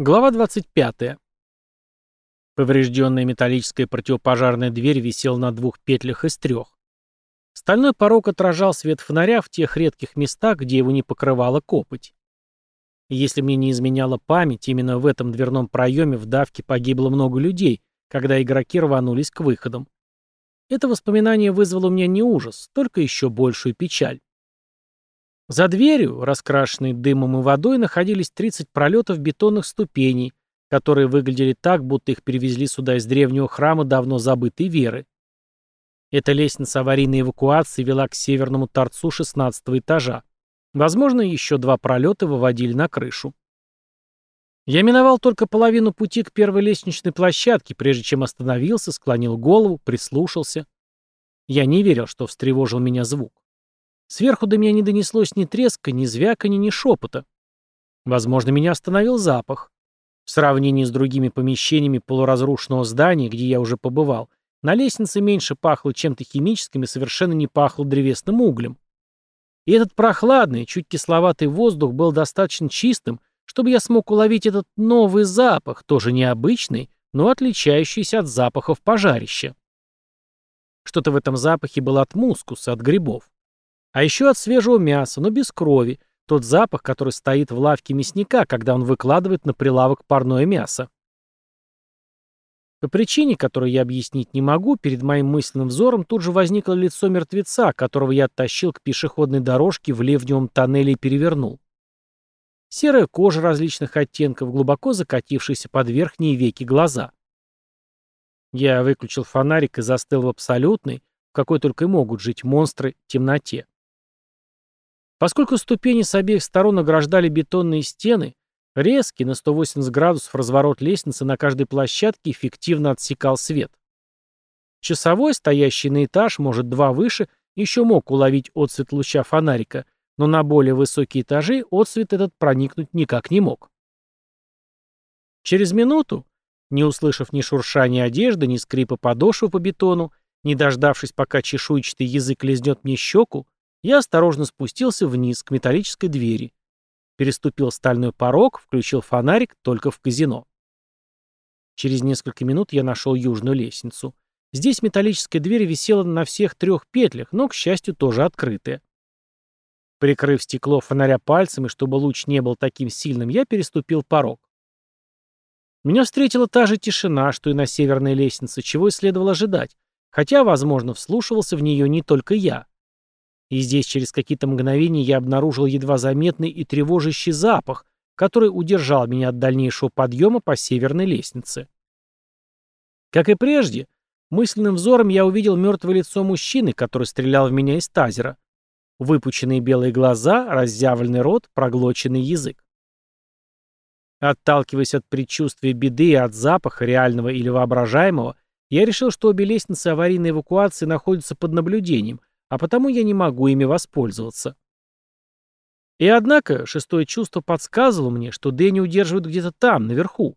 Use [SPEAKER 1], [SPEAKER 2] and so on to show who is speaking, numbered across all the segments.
[SPEAKER 1] Глава 25. Поврежденная металлическая противопожарная дверь висела на двух петлях из трех. Стальной порог отражал свет фонаря в тех редких местах, где его не покрывала копоть. Если мне не изменяла память, именно в этом дверном проеме в давке погибло много людей, когда игроки рванулись к выходам. Это воспоминание вызвало у меня не ужас, только еще большую печаль. За дверью, раскрашенной дымом и водой, находились 30 пролетов бетонных ступеней, которые выглядели так, будто их перевезли сюда из древнего храма давно забытой веры. Эта лестница аварийной эвакуации вела к северному торцу 16 этажа. Возможно, еще два пролета выводили на крышу. Я миновал только половину пути к первой лестничной площадке, прежде чем остановился, склонил голову, прислушался. Я не верил, что встревожил меня звук. Сверху до меня не донеслось ни треска, ни звяканья, ни шепота. Возможно, меня остановил запах. В сравнении с другими помещениями полуразрушенного здания, где я уже побывал, на лестнице меньше пахло чем-то химическим и совершенно не пахло древесным углем. И этот прохладный, чуть кисловатый воздух был достаточно чистым, чтобы я смог уловить этот новый запах, тоже необычный, но отличающийся от запахов пожарища. Что-то в этом запахе было от мускуса, от грибов. А еще от свежего мяса, но без крови, тот запах, который стоит в лавке мясника, когда он выкладывает на прилавок парное мясо. По причине, которую я объяснить не могу, перед моим мысленным взором тут же возникло лицо мертвеца, которого я оттащил к пешеходной дорожке в ливневом тоннеле и перевернул. Серая кожа различных оттенков, глубоко закатившаяся под верхние веки глаза. Я выключил фонарик и застыл в абсолютной, в какой только и могут жить монстры, темноте. Поскольку ступени с обеих сторон ограждали бетонные стены, резкий на 180 градусов разворот лестницы на каждой площадке эффективно отсекал свет. Часовой, стоящий на этаж, может, два выше, еще мог уловить отцвет луча фонарика, но на более высокие этажи отцвет этот проникнуть никак не мог. Через минуту, не услышав ни шуршания одежды, ни скрипа подошвы по бетону, не дождавшись, пока чешуйчатый язык лизнет мне щеку, я осторожно спустился вниз к металлической двери. Переступил стальной порог, включил фонарик только в казино. Через несколько минут я нашел южную лестницу. Здесь металлическая дверь висела на всех трех петлях, но, к счастью, тоже открытая. Прикрыв стекло фонаря пальцем, и чтобы луч не был таким сильным, я переступил порог. Меня встретила та же тишина, что и на северной лестнице, чего и следовало ожидать, хотя, возможно, вслушивался в нее не только я. И здесь через какие-то мгновения я обнаружил едва заметный и тревожащий запах, который удержал меня от дальнейшего подъема по северной лестнице. Как и прежде, мысленным взором я увидел мертвое лицо мужчины, который стрелял в меня из тазера. Выпученные белые глаза, разъявленный рот, проглоченный язык. Отталкиваясь от предчувствия беды и от запаха, реального или воображаемого, я решил, что обе лестницы аварийной эвакуации находятся под наблюдением, а потому я не могу ими воспользоваться. И однако шестое чувство подсказывало мне, что Дэнни удерживают где-то там, наверху.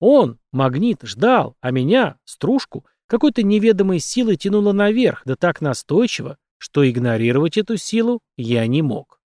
[SPEAKER 1] Он, магнит, ждал, а меня, стружку, какой-то неведомой силой тянуло наверх, да так настойчиво, что игнорировать эту силу я не мог.